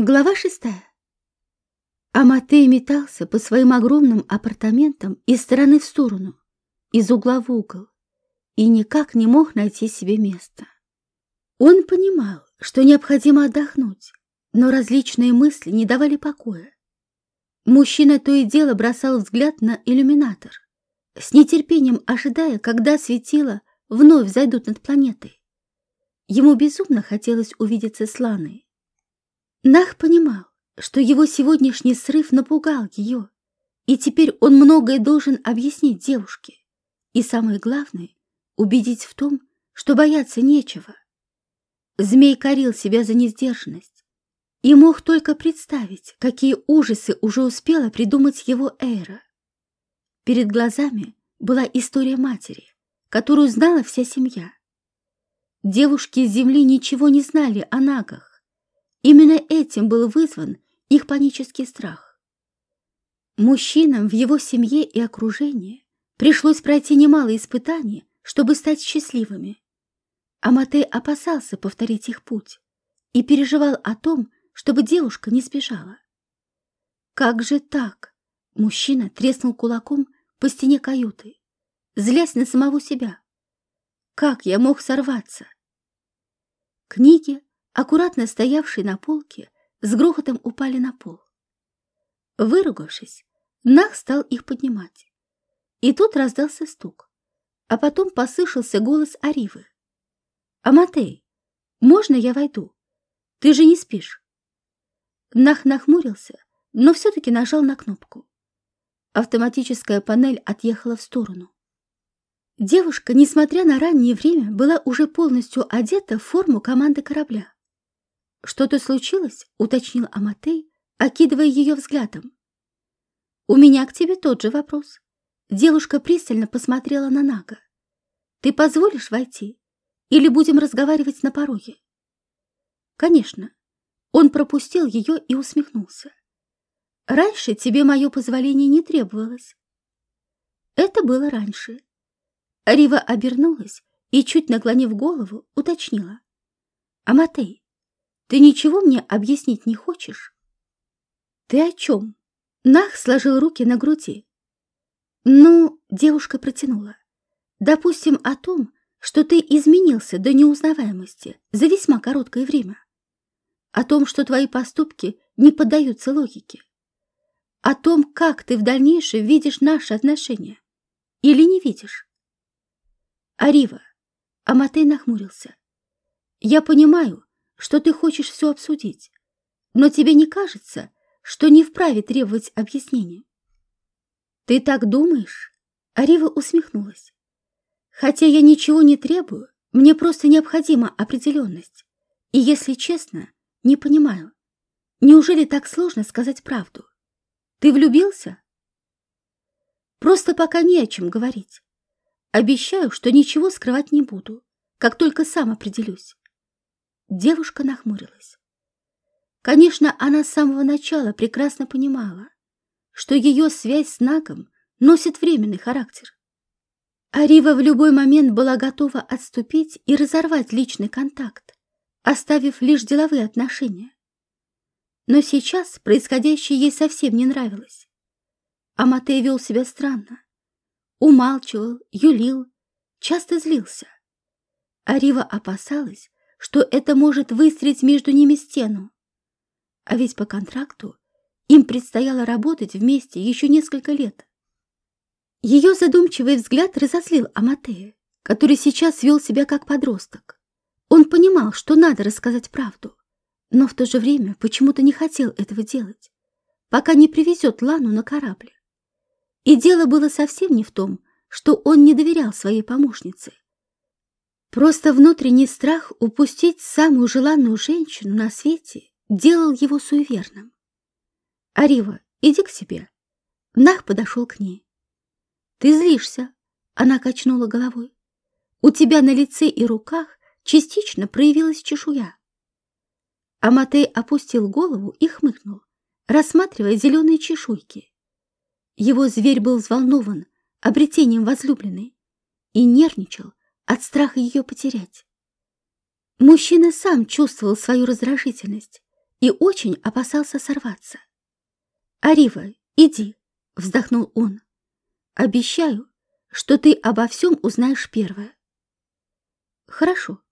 Глава шестая. Аматей метался по своим огромным апартаментам из стороны в сторону, из угла в угол, и никак не мог найти себе места. Он понимал, что необходимо отдохнуть, но различные мысли не давали покоя. Мужчина то и дело бросал взгляд на иллюминатор, с нетерпением ожидая, когда светила вновь зайдут над планетой. Ему безумно хотелось увидеться с Ланой. Нах понимал, что его сегодняшний срыв напугал ее, и теперь он многое должен объяснить девушке. И самое главное — убедить в том, что бояться нечего. Змей корил себя за несдержанность и мог только представить, какие ужасы уже успела придумать его Эйра. Перед глазами была история матери, которую знала вся семья. Девушки с земли ничего не знали о нагах, Именно этим был вызван их панический страх. Мужчинам в его семье и окружении пришлось пройти немало испытаний, чтобы стать счастливыми. Аматей опасался повторить их путь и переживал о том, чтобы девушка не сбежала. «Как же так?» — мужчина треснул кулаком по стене каюты, злясь на самого себя. «Как я мог сорваться?» Книги аккуратно стоявшие на полке, с грохотом упали на пол. Выругавшись, Нах стал их поднимать. И тут раздался стук, а потом послышался голос Аривы. «Аматей, можно я войду? Ты же не спишь?» Нах нахмурился, но все-таки нажал на кнопку. Автоматическая панель отъехала в сторону. Девушка, несмотря на раннее время, была уже полностью одета в форму команды корабля. «Что-то случилось?» — уточнил Аматей, окидывая ее взглядом. «У меня к тебе тот же вопрос». Девушка пристально посмотрела на Нага. «Ты позволишь войти? Или будем разговаривать на пороге?» «Конечно». Он пропустил ее и усмехнулся. «Раньше тебе мое позволение не требовалось». Это было раньше. Рива обернулась и, чуть наклонив голову, уточнила. «Аматей, ты ничего мне объяснить не хочешь? Ты о чем? Нах сложил руки на груди. Ну, девушка протянула. Допустим, о том, что ты изменился до неузнаваемости за весьма короткое время. О том, что твои поступки не поддаются логике. О том, как ты в дальнейшем видишь наши отношения. Или не видишь. Арива, Аматей нахмурился. Я понимаю, что ты хочешь все обсудить, но тебе не кажется, что не вправе требовать объяснения? Ты так думаешь? Арива усмехнулась. Хотя я ничего не требую, мне просто необходима определенность. И, если честно, не понимаю, неужели так сложно сказать правду? Ты влюбился? Просто пока не о чем говорить. Обещаю, что ничего скрывать не буду, как только сам определюсь. Девушка нахмурилась. Конечно, она с самого начала прекрасно понимала, что ее связь с Нагом носит временный характер. Арива в любой момент была готова отступить и разорвать личный контакт, оставив лишь деловые отношения. Но сейчас происходящее ей совсем не нравилось. Аматей вел себя странно. Умалчивал, юлил, часто злился. Арива опасалась, что это может выстроить между ними стену. А ведь по контракту им предстояло работать вместе еще несколько лет. Ее задумчивый взгляд разослил Аматея, который сейчас вел себя как подросток. Он понимал, что надо рассказать правду, но в то же время почему-то не хотел этого делать, пока не привезет Лану на корабль. И дело было совсем не в том, что он не доверял своей помощнице, Просто внутренний страх упустить самую желанную женщину на свете делал его суеверным. «Арива, иди к себе». Нах подошел к ней. «Ты злишься», — она качнула головой. «У тебя на лице и руках частично проявилась чешуя». Аматей опустил голову и хмыкнул, рассматривая зеленые чешуйки. Его зверь был взволнован обретением возлюбленной и нервничал, от страха ее потерять. Мужчина сам чувствовал свою раздражительность и очень опасался сорваться. «Арива, иди!» — вздохнул он. «Обещаю, что ты обо всем узнаешь первое». «Хорошо».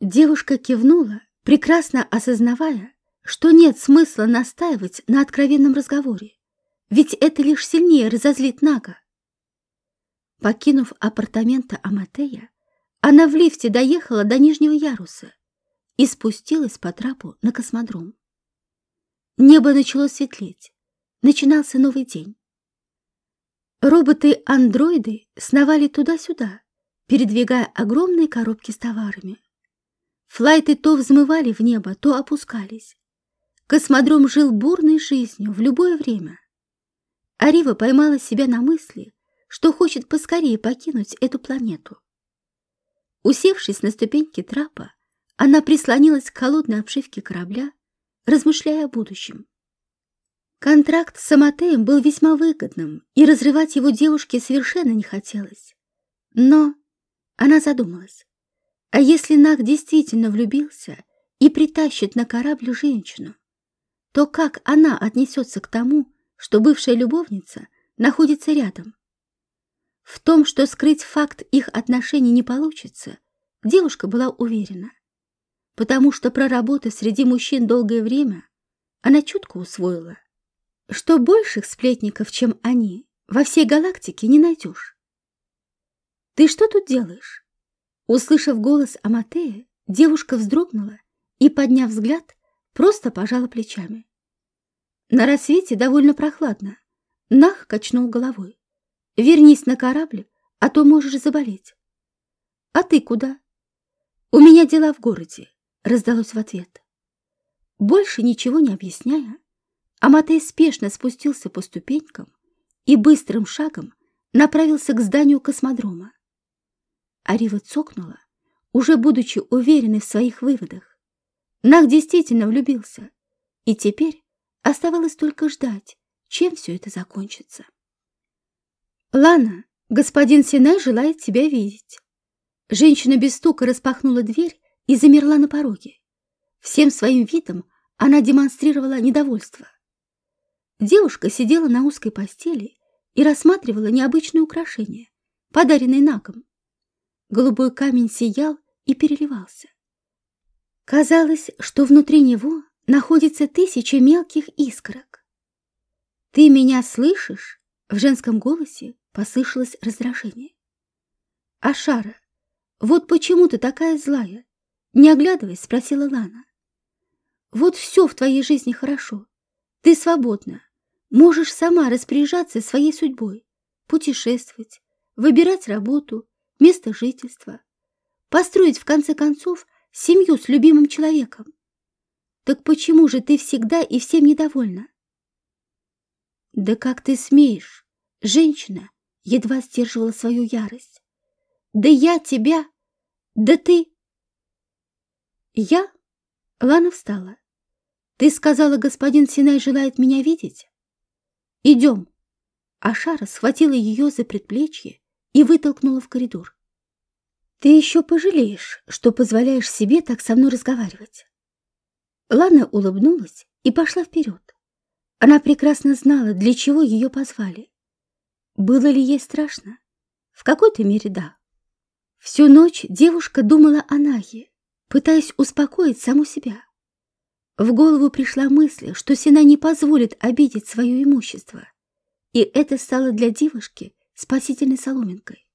Девушка кивнула, прекрасно осознавая, что нет смысла настаивать на откровенном разговоре, ведь это лишь сильнее разозлит Нага. Покинув апартаменты Аматея, она в лифте доехала до нижнего яруса и спустилась по трапу на космодром. Небо начало светлеть, начинался новый день. Роботы-андроиды сновали туда-сюда, передвигая огромные коробки с товарами. Флайты то взмывали в небо, то опускались. Космодром жил бурной жизнью в любое время. Арива поймала себя на мысли, что хочет поскорее покинуть эту планету. Усевшись на ступеньки трапа, она прислонилась к холодной обшивке корабля, размышляя о будущем. Контракт с Аматеем был весьма выгодным, и разрывать его девушке совершенно не хотелось. Но она задумалась, а если Наг действительно влюбился и притащит на корабль женщину, то как она отнесется к тому, что бывшая любовница находится рядом? В том, что скрыть факт их отношений не получится, девушка была уверена, потому что проработав среди мужчин долгое время, она чутко усвоила, что больших сплетников, чем они, во всей галактике не найдешь. «Ты что тут делаешь?» Услышав голос Аматея, девушка вздрогнула и, подняв взгляд, просто пожала плечами. На рассвете довольно прохладно. Нах качнул головой. Вернись на корабль, а то можешь заболеть. А ты куда? У меня дела в городе, раздалось в ответ. Больше ничего не объясняя, Аматей спешно спустился по ступенькам и быстрым шагом направился к зданию космодрома. Арива цокнула, уже будучи уверенной в своих выводах. Нах действительно влюбился, и теперь оставалось только ждать, чем все это закончится. «Лана, господин Синай желает тебя видеть». Женщина без стука распахнула дверь и замерла на пороге. Всем своим видом она демонстрировала недовольство. Девушка сидела на узкой постели и рассматривала необычное украшение, подаренное Нагом. Голубой камень сиял и переливался. Казалось, что внутри него находится тысяча мелких искорок. «Ты меня слышишь?» В женском голосе послышалось раздражение. «Ашара, вот почему ты такая злая?» Не оглядываясь, спросила Лана. «Вот все в твоей жизни хорошо. Ты свободна. Можешь сама распоряжаться своей судьбой, путешествовать, выбирать работу, место жительства, построить, в конце концов, семью с любимым человеком. Так почему же ты всегда и всем недовольна?» «Да как ты смеешь?» Женщина едва сдерживала свою ярость. «Да я тебя! Да ты!» «Я?» Лана встала. «Ты сказала, господин Синай желает меня видеть?» «Идем!» Ашара схватила ее за предплечье и вытолкнула в коридор. «Ты еще пожалеешь, что позволяешь себе так со мной разговаривать». Лана улыбнулась и пошла вперед. Она прекрасно знала, для чего ее позвали. Было ли ей страшно? В какой-то мере да. Всю ночь девушка думала о Наге, пытаясь успокоить саму себя. В голову пришла мысль, что Сина не позволит обидеть свое имущество, и это стало для девушки спасительной соломинкой.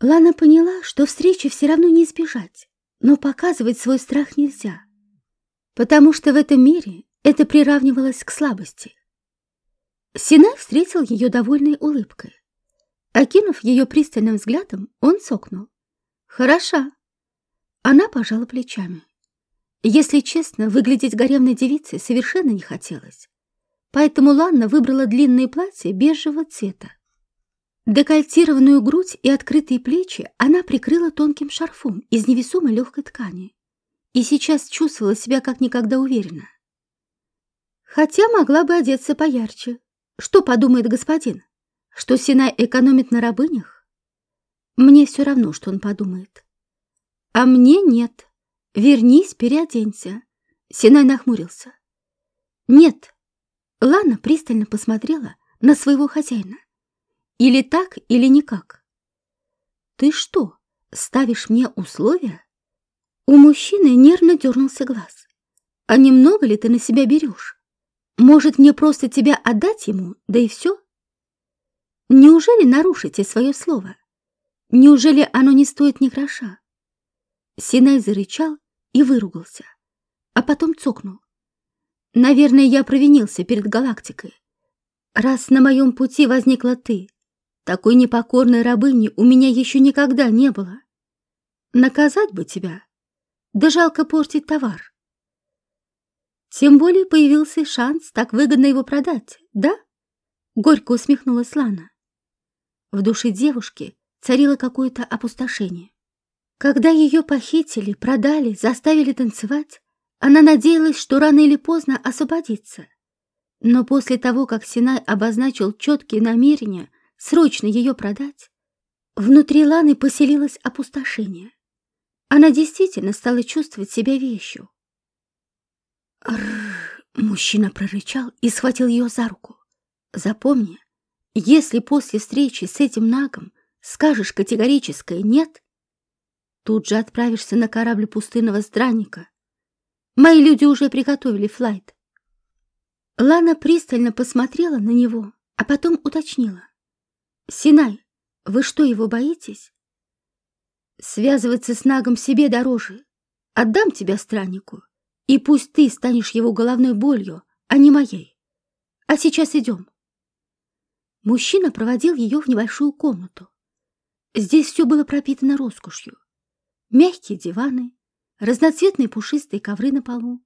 Лана поняла, что встречи все равно не избежать, но показывать свой страх нельзя, потому что в этом мире это приравнивалось к слабости. Синай встретил ее довольной улыбкой. Окинув ее пристальным взглядом, он сокнул. «Хороша». Она пожала плечами. Если честно, выглядеть гаремной девицей совершенно не хотелось. Поэтому Ланна выбрала длинное платье бежевого цвета. Декольтированную грудь и открытые плечи она прикрыла тонким шарфом из невесомой легкой ткани и сейчас чувствовала себя как никогда уверенно. Хотя могла бы одеться поярче. Что подумает господин? Что Синай экономит на рабынях? Мне все равно, что он подумает. А мне нет. Вернись, переоденься. Синай нахмурился. Нет. Лана пристально посмотрела на своего хозяина. Или так, или никак. Ты что, ставишь мне условия? У мужчины нервно дернулся глаз. А немного ли ты на себя берешь? Может, мне просто тебя отдать ему, да и все? Неужели нарушите свое слово? Неужели оно не стоит ни гроша? Синай зарычал и выругался, а потом цокнул. Наверное, я провинился перед галактикой. Раз на моем пути возникла ты, такой непокорной рабыни у меня еще никогда не было. Наказать бы тебя, да жалко портить товар. Тем более появился шанс так выгодно его продать, да? Горько усмехнулась Лана. В душе девушки царило какое-то опустошение. Когда ее похитили, продали, заставили танцевать, она надеялась, что рано или поздно освободится. Но после того, как Синай обозначил четкие намерения срочно ее продать, внутри Ланы поселилось опустошение. Она действительно стала чувствовать себя вещью. Рррр, мужчина прорычал и схватил ее за руку. Запомни, если после встречи с этим нагом скажешь категорическое «нет», тут же отправишься на корабль пустынного странника. Мои люди уже приготовили флайт. Лана пристально посмотрела на него, а потом уточнила. «Синай, вы что, его боитесь?» «Связываться с Нагом себе дороже. Отдам тебя страннику, и пусть ты станешь его головной болью, а не моей. А сейчас идем». Мужчина проводил ее в небольшую комнату. Здесь все было пропитано роскошью. Мягкие диваны, разноцветные пушистые ковры на полу,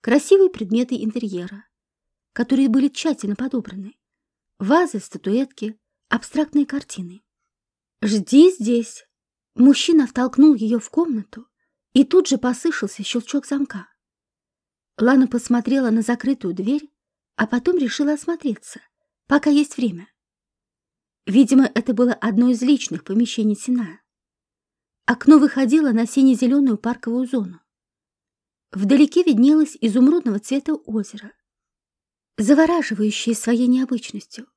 красивые предметы интерьера, которые были тщательно подобраны, вазы, статуэтки, абстрактные картины. «Жди здесь!» Мужчина втолкнул ее в комнату, и тут же послышался щелчок замка. Лана посмотрела на закрытую дверь, а потом решила осмотреться — пока есть время. Видимо, это было одно из личных помещений Синая. Окно выходило на сине-зеленую парковую зону. Вдалеке виднелось изумрудного цвета озеро, завораживающее своей необычностью.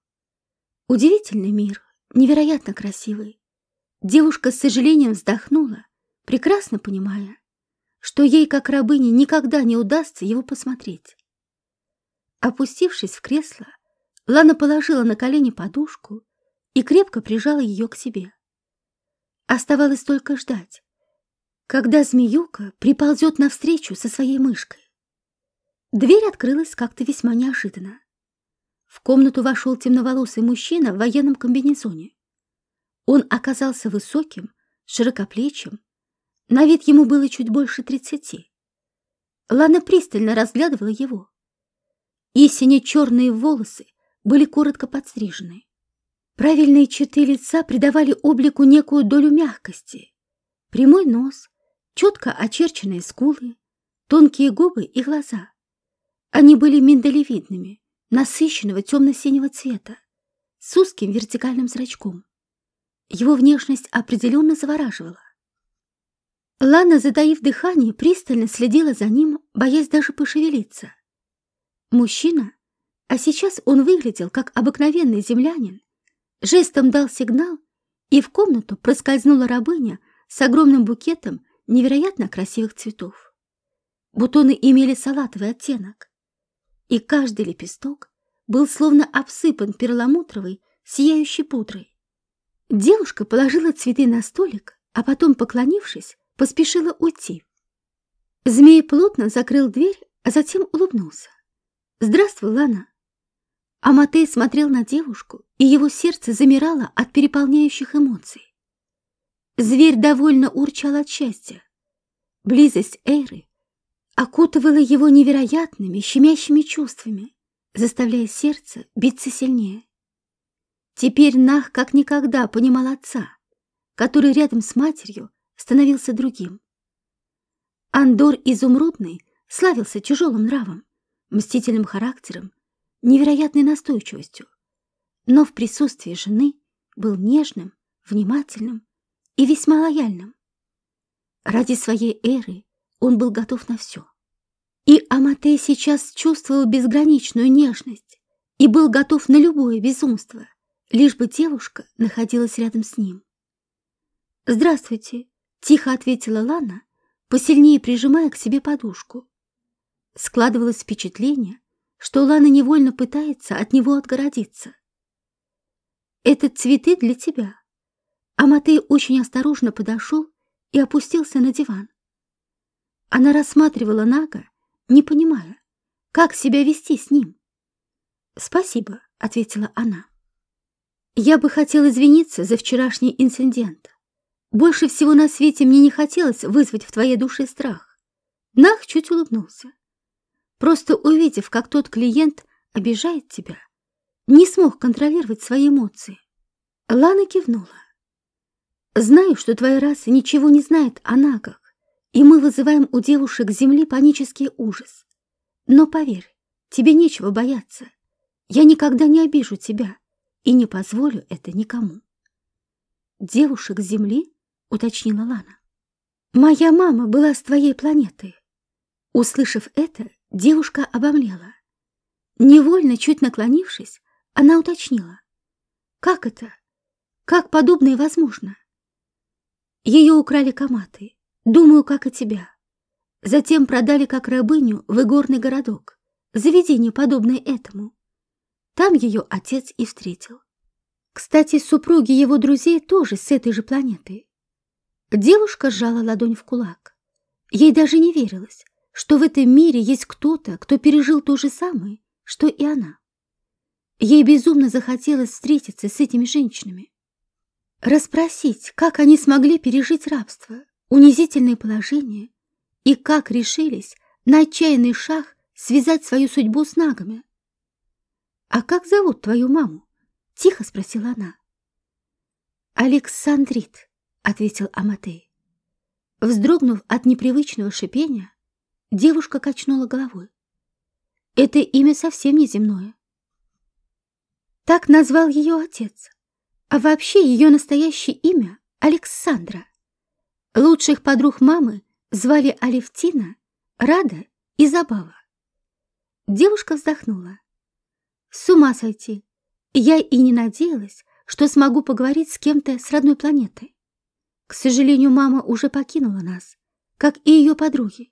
Удивительный мир, невероятно красивый. Девушка с сожалением вздохнула, прекрасно понимая, что ей, как рабыне, никогда не удастся его посмотреть. Опустившись в кресло, Лана положила на колени подушку и крепко прижала ее к себе. Оставалось только ждать, когда змеюка приползет навстречу со своей мышкой. Дверь открылась как-то весьма неожиданно. В комнату вошел темноволосый мужчина в военном комбинезоне. Он оказался высоким, широкоплечим, на вид ему было чуть больше тридцати. Лана пристально разглядывала его. И сине-черные волосы были коротко подстрижены. Правильные черты лица придавали облику некую долю мягкости. Прямой нос, четко очерченные скулы, тонкие губы и глаза. Они были миндалевидными, насыщенного темно-синего цвета, с узким вертикальным зрачком. Его внешность определенно завораживала. Лана, затаив дыхание, пристально следила за ним, боясь даже пошевелиться. Мужчина а сейчас он выглядел как обыкновенный землянин. Жестом дал сигнал, и в комнату проскользнула рабыня с огромным букетом невероятно красивых цветов. Бутоны имели салатовый оттенок, и каждый лепесток был словно обсыпан перламутровой, сияющей пудрой. Девушка положила цветы на столик, а потом, поклонившись, поспешила уйти. Змей плотно закрыл дверь, а затем улыбнулся. «Здравствуй, Лана!» Аматей смотрел на девушку, и его сердце замирало от переполняющих эмоций. Зверь довольно урчал от счастья. Близость Эйры окутывала его невероятными, щемящими чувствами, заставляя сердце биться сильнее. Теперь Нах как никогда понимал отца, который рядом с матерью становился другим. Андор Изумрудный славился тяжелым нравом, мстительным характером невероятной настойчивостью, но в присутствии жены был нежным, внимательным и весьма лояльным. Ради своей эры он был готов на все. И Аматей сейчас чувствовал безграничную нежность и был готов на любое безумство, лишь бы девушка находилась рядом с ним. «Здравствуйте», — тихо ответила Лана, посильнее прижимая к себе подушку. Складывалось впечатление, что Лана невольно пытается от него отгородиться. «Это цветы для тебя». А Матей очень осторожно подошел и опустился на диван. Она рассматривала Нага, не понимая, как себя вести с ним. «Спасибо», — ответила она. «Я бы хотела извиниться за вчерашний инцидент. Больше всего на свете мне не хотелось вызвать в твоей душе страх». Нах чуть улыбнулся. Просто увидев, как тот клиент обижает тебя, не смог контролировать свои эмоции. Лана кивнула. «Знаю, что твоя раса ничего не знает о нагах, и мы вызываем у девушек Земли панический ужас. Но поверь, тебе нечего бояться. Я никогда не обижу тебя и не позволю это никому». «Девушек Земли?» — уточнила Лана. «Моя мама была с твоей планеты». Услышав это, девушка обомлела. Невольно, чуть наклонившись, она уточнила. «Как это? Как подобное возможно?» Ее украли коматы, думаю, как и тебя. Затем продали как рабыню в игорный городок, заведение, подобное этому. Там ее отец и встретил. Кстати, супруги его друзей тоже с этой же планеты. Девушка сжала ладонь в кулак. Ей даже не верилось, что в этом мире есть кто-то, кто пережил то же самое, что и она. Ей безумно захотелось встретиться с этими женщинами. Расспросить, как они смогли пережить рабство, унизительное положение, и как решились на отчаянный шаг связать свою судьбу с нагами. «А как зовут твою маму?» — тихо спросила она. «Александрит», — ответил Аматей. Вздрогнув от непривычного шипения, девушка качнула головой. «Это имя совсем не земное». Так назвал ее отец. А вообще ее настоящее имя — Александра. Лучших подруг мамы звали Алевтина, Рада и Забава. Девушка вздохнула. С ума сойти. Я и не надеялась, что смогу поговорить с кем-то с родной планеты. К сожалению, мама уже покинула нас, как и ее подруги.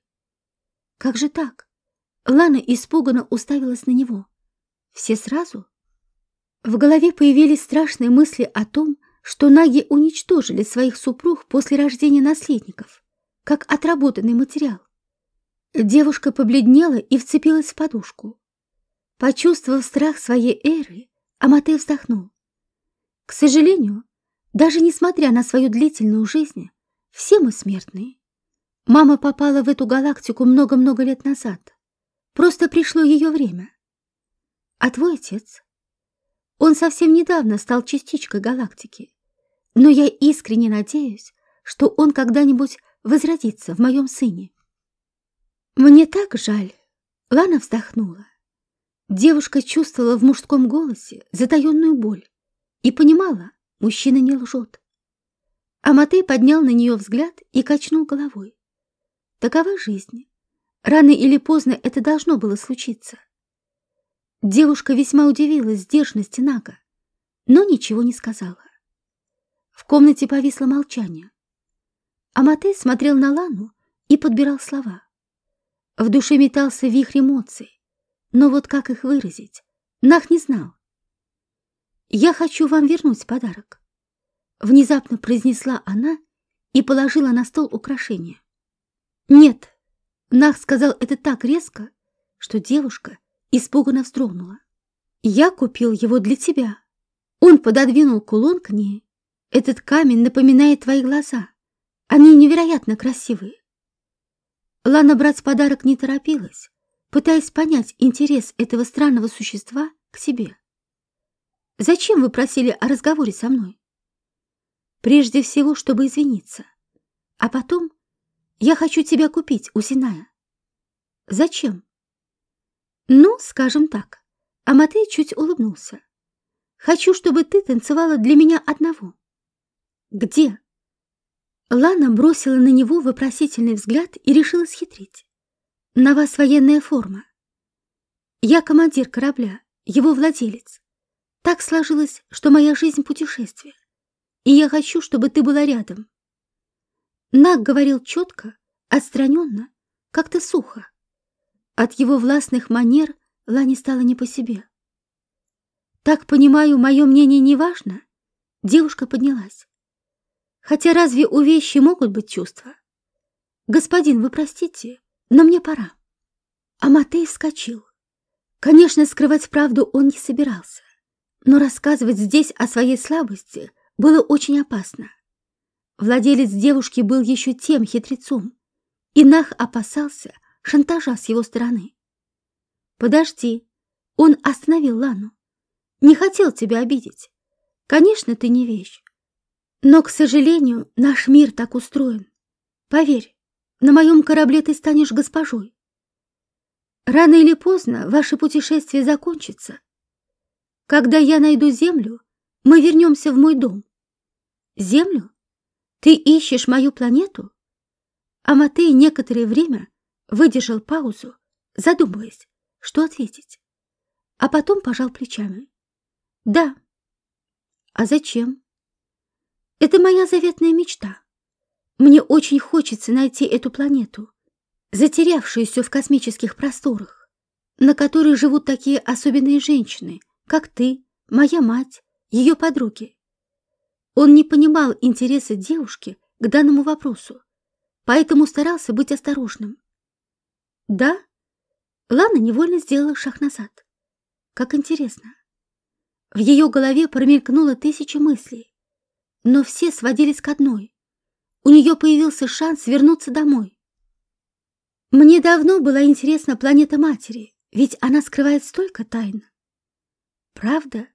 Как же так? Лана испуганно уставилась на него. Все сразу? В голове появились страшные мысли о том, что наги уничтожили своих супруг после рождения наследников, как отработанный материал. Девушка побледнела и вцепилась в подушку. Почувствовав страх своей эры, Амате вздохнул. К сожалению, даже несмотря на свою длительную жизнь, все мы смертные. Мама попала в эту галактику много-много лет назад. Просто пришло ее время. А твой отец? Он совсем недавно стал частичкой галактики. Но я искренне надеюсь, что он когда-нибудь возродится в моем сыне. Мне так жаль. Лана вздохнула. Девушка чувствовала в мужском голосе затаенную боль и понимала, мужчина не лжет. А Матей поднял на нее взгляд и качнул головой. Такова жизнь. Рано или поздно это должно было случиться. Девушка весьма удивилась сдержанности Нага, но ничего не сказала. В комнате повисло молчание. Аматей смотрел на Лану и подбирал слова. В душе метался вихрь эмоций, но вот как их выразить, Нах не знал. «Я хочу вам вернуть подарок», — внезапно произнесла она и положила на стол украшение. «Нет», — Нах сказал это так резко, что девушка испуганно вздрогнула. «Я купил его для тебя». Он пододвинул кулон к ней. «Этот камень напоминает твои глаза. Они невероятно красивые». Лана брать подарок не торопилась, пытаясь понять интерес этого странного существа к себе. «Зачем вы просили о разговоре со мной?» «Прежде всего, чтобы извиниться. А потом я хочу тебя купить у Синая». «Зачем?» Ну, скажем так. А Матей чуть улыбнулся. Хочу, чтобы ты танцевала для меня одного. Где? Лана бросила на него вопросительный взгляд и решила схитрить. На вас военная форма. Я командир корабля, его владелец. Так сложилось, что моя жизнь — путешествие, и я хочу, чтобы ты была рядом. Наг говорил четко, отстраненно, как-то сухо. От его властных манер Лане стало не по себе. «Так понимаю, мое мнение не важно?» Девушка поднялась. «Хотя разве у вещи могут быть чувства?» «Господин, вы простите, но мне пора». А Матей вскочил. Конечно, скрывать правду он не собирался, но рассказывать здесь о своей слабости было очень опасно. Владелец девушки был еще тем хитрецом, и Нах опасался шантажа с его стороны. «Подожди!» Он остановил Лану. «Не хотел тебя обидеть. Конечно, ты не вещь. Но, к сожалению, наш мир так устроен. Поверь, на моем корабле ты станешь госпожой. Рано или поздно ваше путешествие закончится. Когда я найду землю, мы вернемся в мой дом. Землю? Ты ищешь мою планету? А некоторое время выдержал паузу, задумываясь, что ответить, а потом пожал плечами. Да. А зачем? Это моя заветная мечта. Мне очень хочется найти эту планету, затерявшуюся в космических просторах, на которой живут такие особенные женщины, как ты, моя мать, ее подруги. Он не понимал интереса девушки к данному вопросу, поэтому старался быть осторожным. Да, Лана невольно сделала шаг назад. Как интересно. В ее голове промелькнуло тысячи мыслей, но все сводились к одной. У нее появился шанс вернуться домой. Мне давно была интересна планета матери, ведь она скрывает столько тайн. Правда?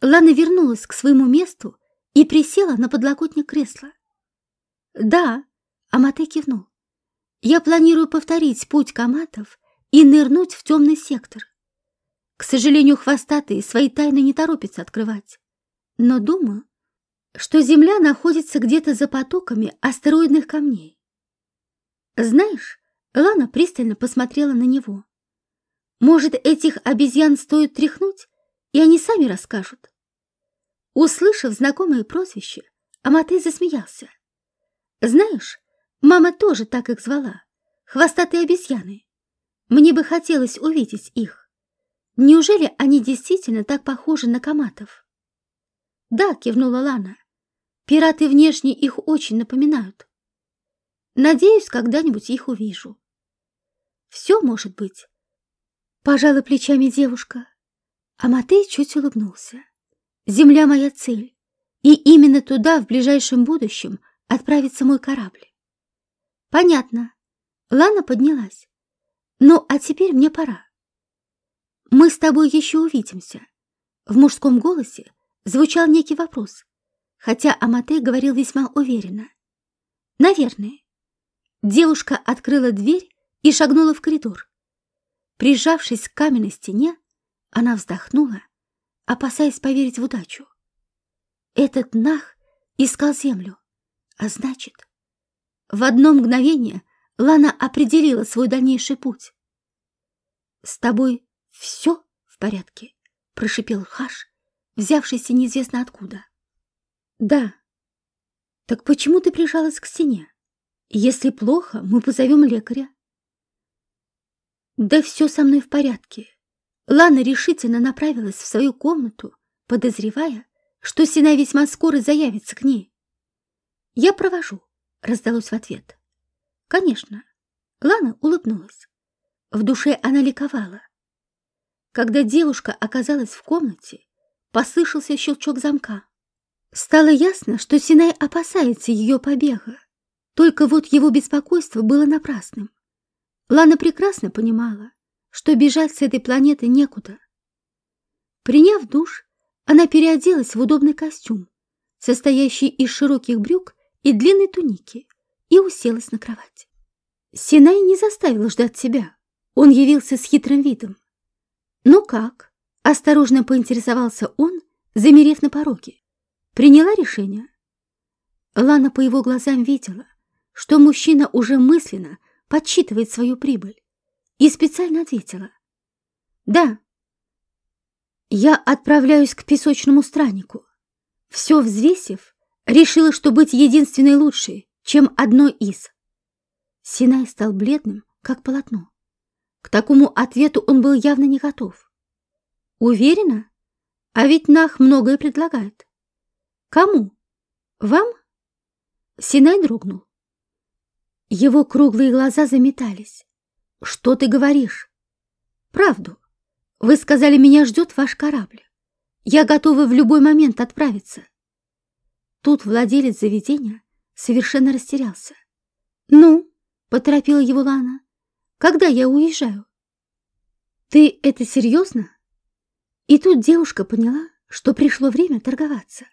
Лана вернулась к своему месту и присела на подлокотник кресла. Да, Амате кивнул. Я планирую повторить путь коматов и нырнуть в темный сектор. К сожалению, хвостатые свои тайны не торопятся открывать. Но думаю, что Земля находится где-то за потоками астероидных камней. Знаешь, Лана пристально посмотрела на него. Может, этих обезьян стоит тряхнуть, и они сами расскажут. Услышав знакомое прозвище, Аматей засмеялся. Знаешь, мама тоже так их звала. Хвостатые обезьяны. Мне бы хотелось увидеть их. Неужели они действительно так похожи на коматов? Да, кивнула Лана. Пираты внешне их очень напоминают. Надеюсь, когда-нибудь их увижу. Все может быть. Пожала плечами девушка. А Матей чуть улыбнулся. Земля моя цель. И именно туда в ближайшем будущем отправится мой корабль. Понятно. Лана поднялась. Ну, а теперь мне пора. «Мы с тобой еще увидимся». В мужском голосе звучал некий вопрос, хотя Аматей говорил весьма уверенно. «Наверное». Девушка открыла дверь и шагнула в коридор. Прижавшись к каменной стене, она вздохнула, опасаясь поверить в удачу. Этот нах искал землю, а значит... В одно мгновение Лана определила свой дальнейший путь. «С тобой «Все в порядке», — прошипел Хаш, взявшийся неизвестно откуда. «Да». «Так почему ты прижалась к стене? Если плохо, мы позовем лекаря». «Да все со мной в порядке». Лана решительно направилась в свою комнату, подозревая, что Сина весьма скоро заявится к ней. «Я провожу», — раздалось в ответ. «Конечно». Лана улыбнулась. В душе она ликовала. Когда девушка оказалась в комнате, послышался щелчок замка. Стало ясно, что Синай опасается ее побега. Только вот его беспокойство было напрасным. Лана прекрасно понимала, что бежать с этой планеты некуда. Приняв душ, она переоделась в удобный костюм, состоящий из широких брюк и длинной туники, и уселась на кровать. Синай не заставил ждать себя. Он явился с хитрым видом. «Ну как?» — осторожно поинтересовался он, замерев на пороге. «Приняла решение?» Лана по его глазам видела, что мужчина уже мысленно подсчитывает свою прибыль и специально ответила. «Да, я отправляюсь к песочному страннику. Все взвесив, решила, что быть единственной лучшей, чем одной из. Синай стал бледным, как полотно. К такому ответу он был явно не готов. Уверена? А ведь Нах многое предлагает. Кому? Вам? Синай дрогнул. Его круглые глаза заметались. Что ты говоришь? Правду. Вы сказали, меня ждет ваш корабль. Я готова в любой момент отправиться. Тут владелец заведения совершенно растерялся. «Ну?» — поторопила его Лана. «Когда я уезжаю?» «Ты это серьезно?» И тут девушка поняла, что пришло время торговаться.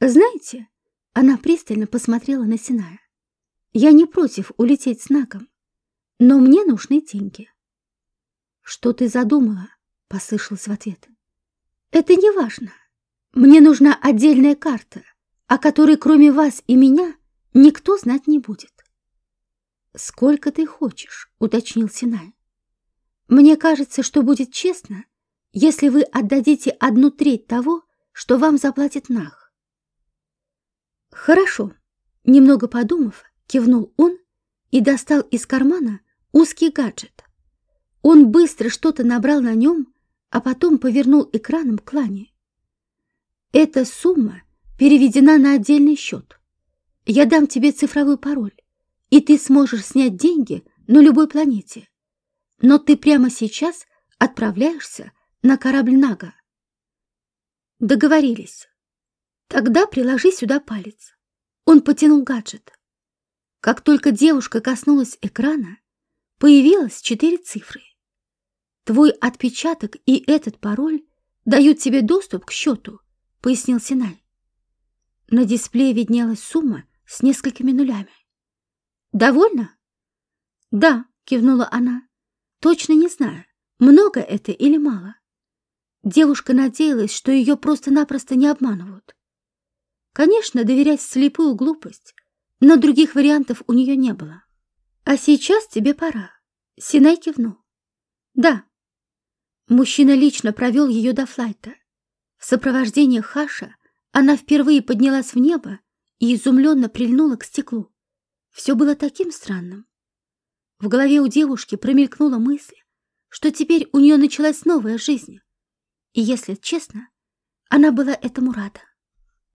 «Знаете...» — она пристально посмотрела на Синая. «Я не против улететь с Наком, но мне нужны деньги». «Что ты задумала?» — послышалось в ответ. «Это не важно. Мне нужна отдельная карта, о которой кроме вас и меня никто знать не будет». «Сколько ты хочешь?» — уточнил Синай. «Мне кажется, что будет честно, если вы отдадите одну треть того, что вам заплатит Нах». «Хорошо», — немного подумав, кивнул он и достал из кармана узкий гаджет. Он быстро что-то набрал на нем, а потом повернул экраном к Лане. «Эта сумма переведена на отдельный счет. Я дам тебе цифровой пароль, и ты сможешь снять деньги на любой планете. Но ты прямо сейчас отправляешься на корабль Нага». Договорились. Тогда приложи сюда палец. Он потянул гаджет. Как только девушка коснулась экрана, появилось четыре цифры. Твой отпечаток и этот пароль дают тебе доступ к счету, пояснил Синай. На дисплее виднелась сумма с несколькими нулями. Довольно? Да, кивнула она. Точно не знаю, много это или мало. Девушка надеялась, что ее просто-напросто не обманывают. Конечно, доверять слепую глупость, но других вариантов у нее не было. А сейчас тебе пора. Синай кивнул. Да, Мужчина лично провел ее до флайта. В сопровождении Хаша она впервые поднялась в небо и изумленно прильнула к стеклу. Все было таким странным. В голове у девушки промелькнула мысль, что теперь у нее началась новая жизнь. И, если честно, она была этому рада.